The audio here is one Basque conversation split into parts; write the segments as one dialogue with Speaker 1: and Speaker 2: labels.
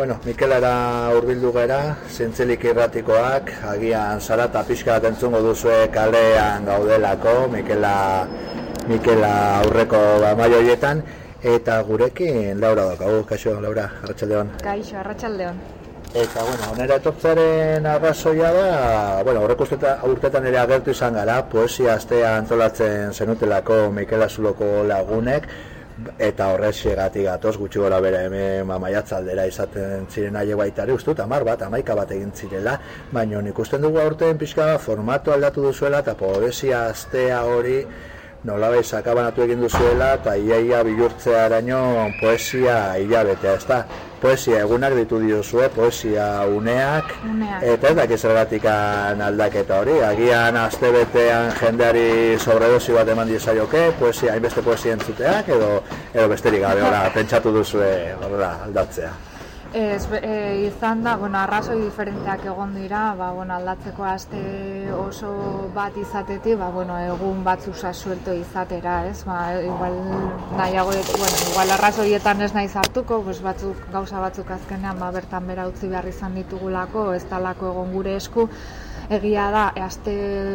Speaker 1: Bueno, Mikelara urbildu gara, zintzilik irratikoak, agian zara eta pixka bat entzungo duzue kalean gaudelako, Mikela, Mikela aurreko ba, maioietan, eta gurekin Laura daukagu, kaixo, Laura, arratsaldeon.
Speaker 2: Kaixo, arratsaldeon.
Speaker 1: Eta, bueno, onera etortzaren arrazoia da, bueno, horrek urtetan ere agertu izan gara, poesia astea antolatzen zenutelako Mikela Zuloko lagunek, eta horrexegatik gatoz gutxi gora bera hemen ba, maiatzaldera izaten ziren aile baita ere, uste amar bat, amaika bat egin zirela, baina nik usten dugu aurten pixka formatu aldatu duzuela eta poesia astea hori nola behiz akabanatu egin duzuela eta iaia bihurtzea araño poesia hilabetea, ez da? Poesia egunak ditu diozue, poesia uneak,
Speaker 2: uneak.
Speaker 1: eta ez dakiz ergatikan aldaketa hori, agian azte betean jendeari sobredosi bat eman diezaioke, poesia, hainbeste poesia entzuteak, edo, edo besterik gabe, pentsatu duzue, horrela, aldatzea.
Speaker 2: Ez, e, izan da, bueno, arrazoi diferenteak egon dira, ba, bueno, aldatzeko aste oso bat izatetik, ba, bueno, egun batzu suelto izatera, ez? Ba, igual nahiago, bueno, igual arrazoietan ez nahi zartuko, pues batzuk, gauza batzuk azkenean, ba, bertan bera utzi behar izan ditugulako, ez talako egon gure esku, egia da aste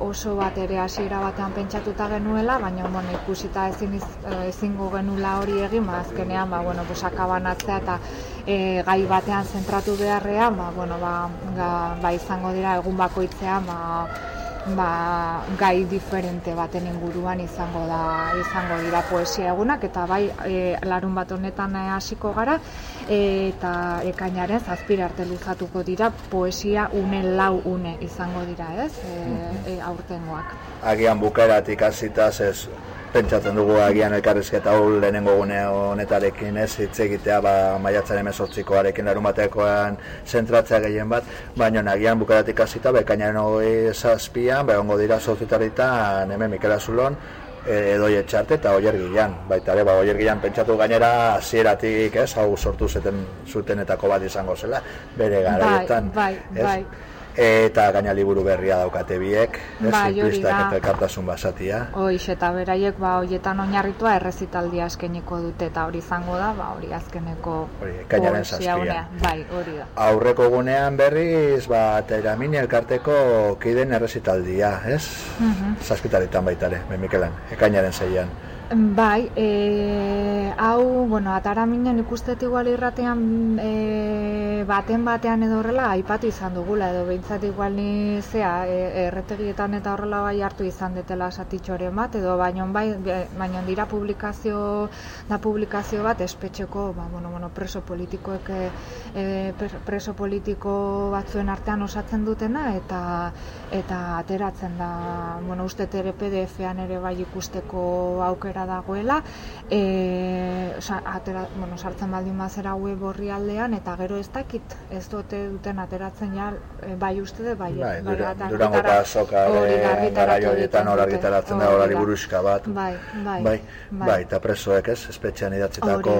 Speaker 2: oso bat ere hasiera batean pentsatuta genuela, baina bueno, ikusita ezin ezingo genula hori egin, ba azkenean ba bueno, pues akabanatzea eta e, gai batean zentratu beharrean, ba bueno, ba, ba izango dira egun bakoitzean, ba ba, gai diferente baten inguruan izango da izango dira poesia egunak eta bai e, larun bat honetan hasiko gara eta ekainaren zazpira arte luzatuko dira poesia une lau une izango dira ez? E, e, aurtengoak.
Speaker 1: Agian bukaeratik hasita ez pentsatzen dugu agian elkarrizketa hau lehenengo gune honetarekin ez? Hitz egitea ba, maiatzaren mesortzikoarekin larun batekoan zentratzea gehien bat, baina agian bukaratik hasita bekainaren hori zazpian, ba, ongo dira sortzitaritan hemen Mikela Zulon, e, edo etxarte eta oier gilan, baita ere, ba, oier gilan pentsatu gainera hasieratik ez, hau sortu zuten zutenetako bat izango zela, bere garaietan.
Speaker 2: Bai, bai, bai
Speaker 1: eta gaina liburu berria daukate biek, ez
Speaker 2: bai,
Speaker 1: eta elkartasun basatia.
Speaker 2: Hoiz eta beraiek ba hoietan oinarritua errezitaldia eskeniko dute eta hori izango da, ba hori azkeneko
Speaker 1: hori kainaren saspia.
Speaker 2: Bai, hori da.
Speaker 1: Aurreko gunean berriz ba Teramini elkarteko kiden errezitaldia, ez? Mhm. Mm baitare, ben Mikelan, ekainaren zeian.
Speaker 2: Bai, e, hau, bueno, atara minen ikustet igual irratean e, baten batean edo horrela aipatu izan dugula edo behintzat igual ni zea e, erretegietan eta horrela bai hartu izan detela satitxoren bat edo baino bai, baino dira publikazio da publikazio bat espetxeko ba, bueno, bueno, preso politikoek e, preso politiko batzuen artean osatzen dutena eta eta ateratzen da, bueno, uste ere PDF-ean ere bai ikusteko aukera dagoela e, oza, atera, bueno, sartzen baldin bazera web horri aldean eta gero ez dakit ez dute duten ateratzen ja e, bai uste de bai,
Speaker 1: bai, bai durango eta soka gara joietan hori argitaratzen da hori buruzka bat.
Speaker 2: Bai, bai,
Speaker 1: bai, bai, eta presoek ez? Espetxean idatzitako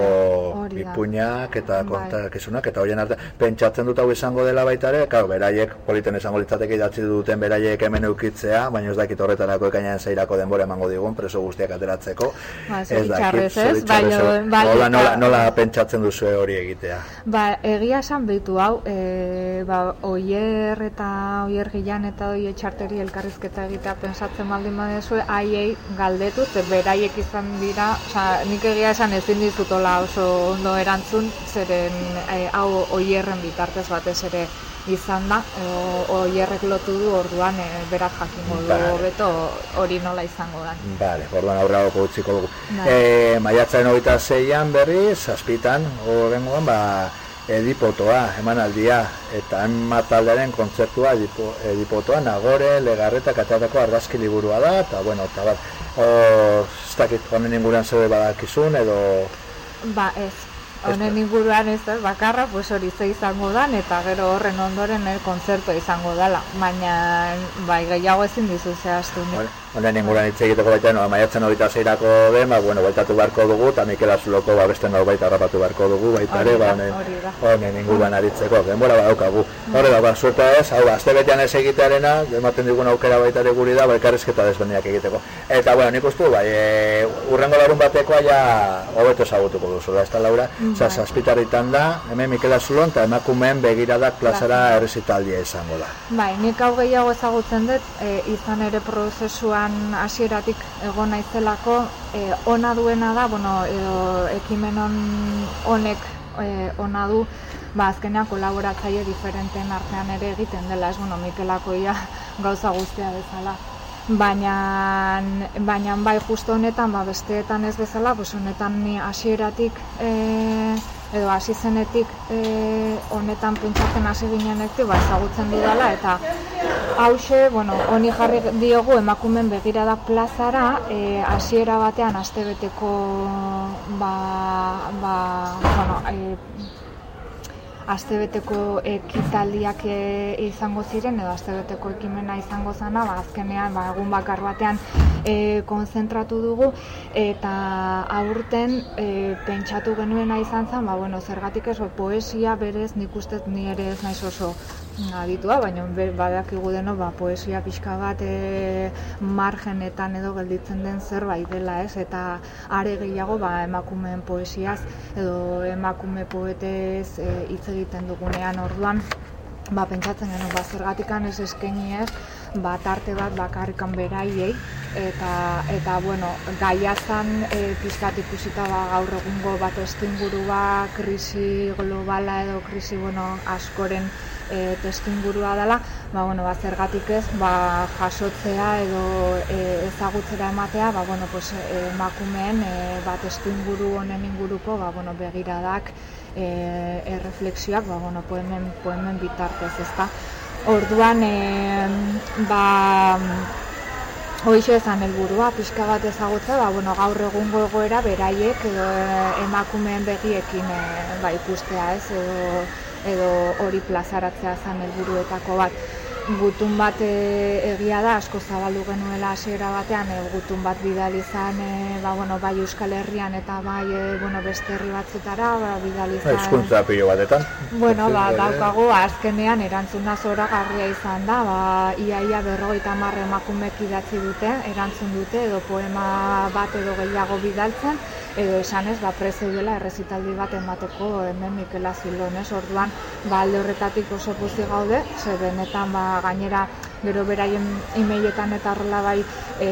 Speaker 1: ipuñak eta bai. kontakizunak eta horien arte pentsatzen dut hau izango dela baita ere karo, beraiek politen izango litzateke idatzi duten beraiek hemen eukitzea baina ez dakit horretarako ekainaren zeirako denbora emango digun preso guztiak ateratzeko
Speaker 2: ba, ez dakit, ez, bai, bai,
Speaker 1: nola, nola, nola pentsatzen duzu hori egitea?
Speaker 2: Ba, egia esan behitu hau, e, ba, oier eta oier gilan eta oier txarteri elkarrizketa egitea pensatzen baldin badezu, haiei galdetu, ze beraiek izan dira, oza, nik egia esan ezin dizutola oso ondo erantzun, zeren e, hau oierren bitartez batez ere izan da, oierrek lotu du orduan e, berak jakingo du vale. beto hori nola izango da.
Speaker 1: Vale, orduan aurra goko utziko dugu. Vale. E, maiatzaren hori zeian berri, zazpitan, horrengoan, ba, edipotoa, emanaldia, eta emataldearen kontzertua edipotoa, nagore, legarreta, kateatako argazki liburua da, eta bueno, eta bat, ez dakit, honen inguruan zebe badakizun, edo...
Speaker 2: Ba, ez, honen inguruan ez da, bakarra, pues hori ze izango dan, eta gero horren ondoren el kontzertu izango dala. Baina, bai, gehiago ezin dizu zehaztu.
Speaker 1: Honen inguruan hitz egiteko baita, no, maiatzen hori zeirako den, ba, bueno, baitatu beharko dugu, eta Mikel Azuloko ba, beste nor baita harrapatu beharko dugu, baita ere, ba, honen inguruan aritzeko, denbora ba, daukagu. Horre da, ba, suerta ez, hau, azte betean ez egitearena, ematen digun aukera baita ere guri da, ba, elkarrezketa desbendiak egiteko. Eta, bueno, nik ustu, bai, e, urrengo larun batekoa ja hobeto ezagutuko duzu, da, ez da, Laura? Osa, zazpitarritan da, hemen Mikel Azulon, eta emakumeen begiradak plazara
Speaker 2: Plazara.
Speaker 1: errezitaldia izango da.
Speaker 2: Bai, nik hau gehiago ezagutzen dut, e, izan ere prozesuan hasieratik egon naizelako, e, ona duena da, bueno, edo ekimen hon, honek e, ona du, ba, azkenean kolaboratzaile diferenten artean ere egiten dela, ez, bueno, Mikelako ia gauza guztia bezala. Baina, baina bai justo honetan, ba, besteetan ez bezala, pues honetan ni hasieratik e, edo hasi zenetik e, honetan pentsatzen hasi ginenetik ba, ezagutzen dudala eta hause, bueno, honi jarri diogu emakumen begirada plazara e, hasiera batean astebeteko ba, ba, bueno, e, astebeteko ekitaldiak e, izango ziren edo astebeteko ekimena izango zana, ba, azkenean ba, egun bakar batean e, konzentratu dugu eta aurten e, pentsatu genuena izan zen, ba, bueno, zergatik ez, poesia berez nik ustez ni ere ez naiz oso aditua, baina badakigu deno ba, poesia pixka bat e, margenetan edo gelditzen den zerbait dela ez, eta are gehiago ba, emakumeen poesiaz edo emakume poetez e, hitz egiten dugunean orduan ba, pentsatzen genuen, ba, zergatikan ez eskaini ez, ba, tarte bat bakarrikan beraiei, eta, eta bueno, gaia zan e, pizkat ikusita ba, gaur egungo bat testuingurua, krisi globala edo krisi bueno, askoren e, testuingurua dela, ba, bueno, ba, zergatik ez, ba, jasotzea edo e, ezagutzera ematea, ba, bueno, pues, e, emakumeen e, ba, testuinguru honen inguruko ba, bueno, begiradak, e, erreflexioak, ba, bueno, poemen, poemen bitartez, ezta. Orduan, e, ba, Hoixe ezan helburua, pixka bat ezagutza, ba, bueno, gaur egungo egoera beraiek edo e, emakumeen begiekin e, ba, ikustea ez, edo, edo hori plazaratzea zen helburuetako bat. Gutun bat e, egia da, asko zabaldu genuela hasiera batean, e, gutun bat bidali izan, e, ba, bueno, bai Euskal Herrian eta bai e, bueno, beste herri batzetara, ba, bidali
Speaker 1: Ba,
Speaker 2: izan.
Speaker 1: Hizkuntza pilo batetan.
Speaker 2: Bueno, ba,
Speaker 1: Ere.
Speaker 2: daukagu azkenean erantzuna zoragarria izan da, ba, iaia berrogeita hamar emakumek idatzi dute, erantzun dute, edo poema bat edo gehiago bidaltzen, edo esanez, ba, prezeudela errezitaldi bat emateko hemen Mikel Azilonez, orduan, ba, alde horretatik oso pozik gaude, ze benetan, ba, gainera, gero beraien emailetan eta horrela bai e,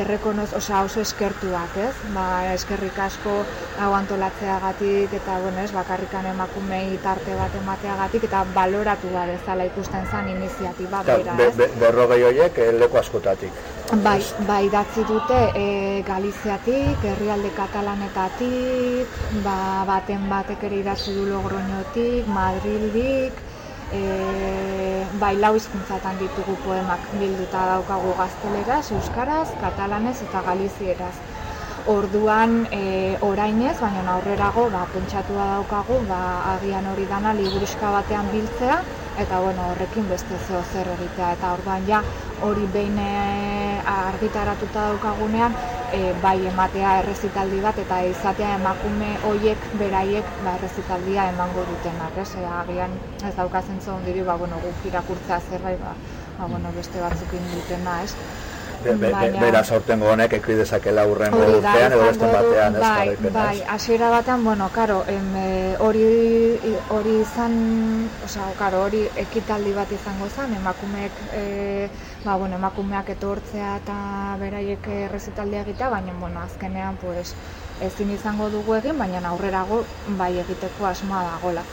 Speaker 2: errekonoz, osea oso eskertuak, ez? Ba, eskerrik asko hau antolatzeagatik eta bueno, ez, bakarrikan emakumei tarte bat emateagatik eta baloratu da bezala ikusten zen iniziatiba
Speaker 1: Eta,
Speaker 2: bera,
Speaker 1: be,
Speaker 2: ez?
Speaker 1: be, berrogei horiek eh, leku askotatik.
Speaker 2: Bai, bai idatzi dute e, Galiziatik, herrialde katalanetatik, ba, baten batek ere idatzi du Logroñotik, Madrildik, e, bai lau hizkuntzatan ditugu poemak bilduta daukagu gazteleraz, euskaraz, katalanez eta galizieraz. Orduan e, orainez, baina aurrerago ba, pentsatua daukagu ba, agian hori dana liburuska batean biltzea eta bueno, horrekin beste zeo zer egitea eta orduan ja hori behin e, argitaratuta daukagunean e, bai ematea errezitaldi bat eta izatea emakume hoiek beraiek ba, errezitaldia emango dutenak, ez? E, agian ez daukazen zon diri, ba, bueno, guk irakurtzea zerbait, ba, ba, bueno, beste batzukin dutena, ez?
Speaker 1: Be, be, beraz aurtengo honek ekri dezakela urrengo urtean edo beste batean ez
Speaker 2: bai, bai, hasiera batean, bueno, karo, em, e, hori, hori izan, osea, karo, hori ekitaldi bat izango zen, emakumeek, e, ba, bueno, emakumeak etortzea eta beraiek errezitaldia egitea, baina, bueno, azkenean, pues, ezin izango dugu egin, baina aurrerago bai egiteko asmoa dagola.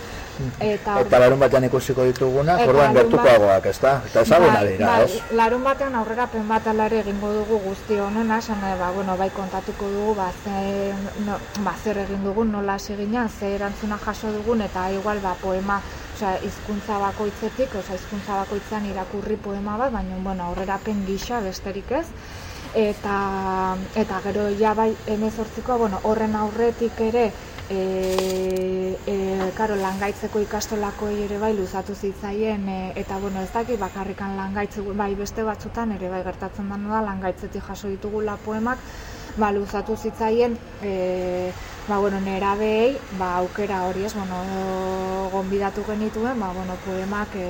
Speaker 2: Eta,
Speaker 1: Eta larun batean ikusiko ditugunak,
Speaker 2: Eta
Speaker 1: orduan gertukoagoak, ezta? Eta ezaguna
Speaker 2: Bai,
Speaker 1: dira,
Speaker 2: bai,
Speaker 1: ez?
Speaker 2: larun batean aurrera bat alare egingo dugu guzti honena, esan nahi, ba, bueno, bai kontatuko dugu, ba, ze, no, ba, zer egin dugun, nola hasi ginen, ze erantzuna jaso dugun, eta igual, ba, poema, osea, hizkuntza bakoitzetik, osea, hizkuntza bakoitzean irakurri poema bat, baina, bueno, aurrerapen gisa besterik ez, eta, eta gero ja bai emezortzikoa, bueno, horren aurretik ere, e, e, karo, langaitzeko ikastolakoei ere bai luzatu zitzaien e, eta bueno, ez dakit bakarrikan langaitze bai beste batzutan ere bai gertatzen da da langaitzetik jaso ditugula poemak ba, luzatu zitzaien e, ba, bueno, nerabeei ba, aukera hori ez, bueno, gonbidatu genituen, ba, bueno, poemak e,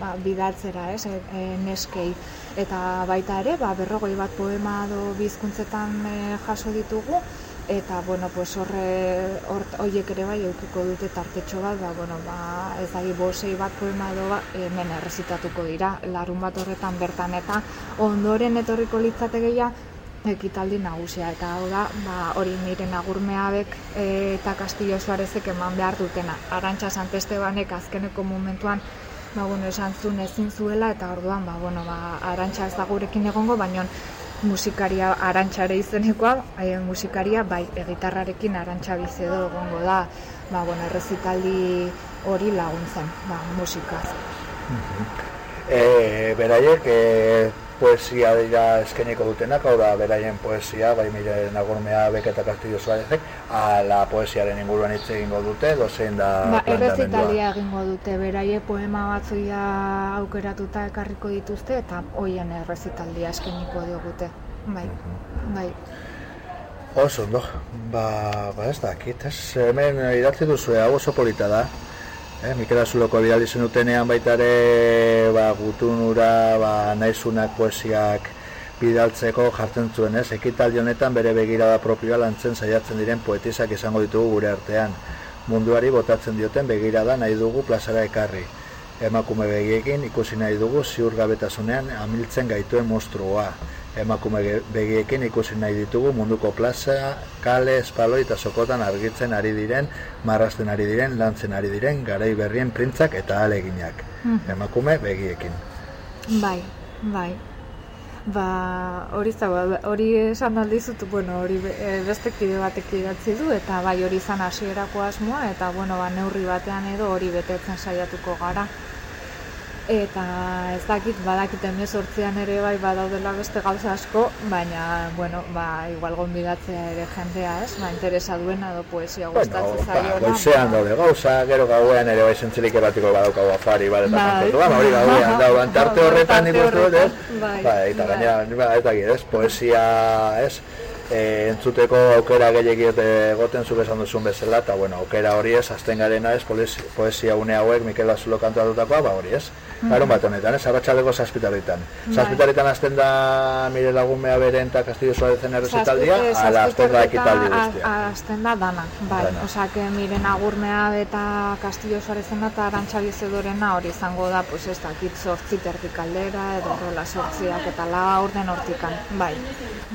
Speaker 2: ba, bidaltzera, ez, e, e, neskei. Eta baita ere, ba, berrogoi bat poema do bizkuntzetan e, jaso ditugu, eta bueno, pues horre horiek ere bai eukiko dute tartetxo bat, ba, bueno, ba, ez da bosei bat poema edo ba, hemen errezitatuko dira, larun bat horretan bertan eta ondoren etorriko litzategeia ekitaldi nagusia eta hau da, ba, hori nire nagurmeabek e, eta Castillo Suarezek eman behar dutena. Arantxa Santestebanek azkeneko momentuan ba, bueno, esan zuen ezin zuela eta orduan ba, bueno, ba, Arantxa ez da gurekin egongo, baina musikaria arantxare izenekoa, haien musikaria bai egitarrarekin arantxa bizedo egongo da, ba, bueno, errezitaldi hori laguntzen, ba, musikaz.
Speaker 1: E, beraiek, e, poesia dira eskeniko dutenak, hau da, beraien poesia, bai mire nagurmea beketa kastillo zuarezek, ala poesiaren inguruan hitz egingo dute, dozein da
Speaker 2: ba, Errezitalia egingo dute, beraie poema batzuia aukeratuta ekarriko dituzte, eta hoien errezitaldia eskeniko diogute. Bai, bai.
Speaker 1: Oso, no, ba, ba ez da, kit, ez, hemen idatzi duzu, hau oso polita da, Eh, Mikel Azuloko bidali zenutenean baita ere ba, gutunura, ba, naizunak poesiak bidaltzeko jartzen zuen, ez? Ekitaldi honetan bere begirada propioa lantzen saiatzen diren poetizak izango ditugu gure artean. Munduari botatzen dioten begirada nahi dugu plazara ekarri. Emakume begiekin ikusi nahi dugu ziurgabetasunean amiltzen gaituen monstruoa emakume begiekin ikusi nahi ditugu munduko plaza, kale, espaloi eta sokotan argitzen ari diren, marrasten ari diren, lantzen ari diren, garai berrien printzak eta aleginak. Hmm. Emakume begiekin.
Speaker 2: Bai, bai. Ba, hori zaba, hori esan aldizut, bueno, hori e, beste kide batek idatzi du, eta bai hori izan hasierako asmoa, eta bueno, ba, neurri batean edo hori betetzen saiatuko gara eta ez dakit badakit emezortzian ere bai badaudela beste gauza asko, baina, bueno, ba, igual gonbidatzea ere jendea, ez? Ba, interesa duena edo poesia gustatzen bueno, zaio.
Speaker 1: Ba, goizean daude gauza, gero gauean ere bai zentzelik ebatiko badaukagu afari, bai, eta ba, hori gauean dauan, tarte horretan nik uste dut, ez? Bai, bai, eta gaina, ba, ez dakit, ez? Poesia, ez? E, entzuteko aukera gehiagiet egoten zuk esan duzun bezala, eta bueno, aukera hori ez, azten garena ez, poesia une hauek, Mikel Azulo kantuatutakoa, ba hori ez, Larun bat honetan, ez, arratxaleko zazpitaritan. Bai. Zazpitaritan azten da mire lagunmea beren eta Castillo Suarezen errezitaldia, ala azten da ekitaldi guztia.
Speaker 2: Azten da dana, bai. Dana. Osa, que mire nagurmea eta Castillo Suarezen eta arantxa bizedorena hori izango da, pues ez dakit sortzi tertik aldera, edo rola sortziak eta la orden hortikan, bai.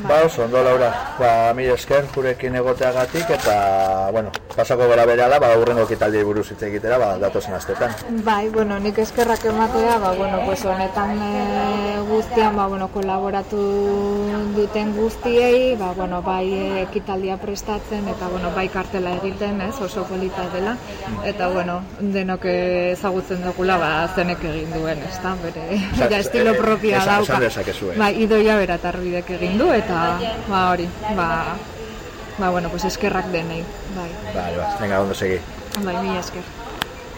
Speaker 1: bai. Ba, oso, ondo, Laura, ba, mi esker, jurekin egoteagatik, eta, bueno, pasako gara bere ala, ba, urrengo ekitaldi buruz hitz egitera, ba, datozen astetan.
Speaker 2: Bai, bueno, nik eskerrak emat esatea, ba, bueno, pues, honetan e, guztian ba, bueno, kolaboratu duten guztiei, ba, bueno, bai ekitaldia prestatzen eta bueno, bai kartela egiten, ez, oso polita dela, eta bueno, denok ezagutzen dugula ba, zenek egin duen, ez da, bere, ja, estilo propioa dauka. Ba, idoia beratarridek egin du, eta ba, hori, ba, ba, bueno, pues eskerrak denei, bai.
Speaker 1: Bai, bai, venga, ondo segi.
Speaker 2: Bai, mi esker.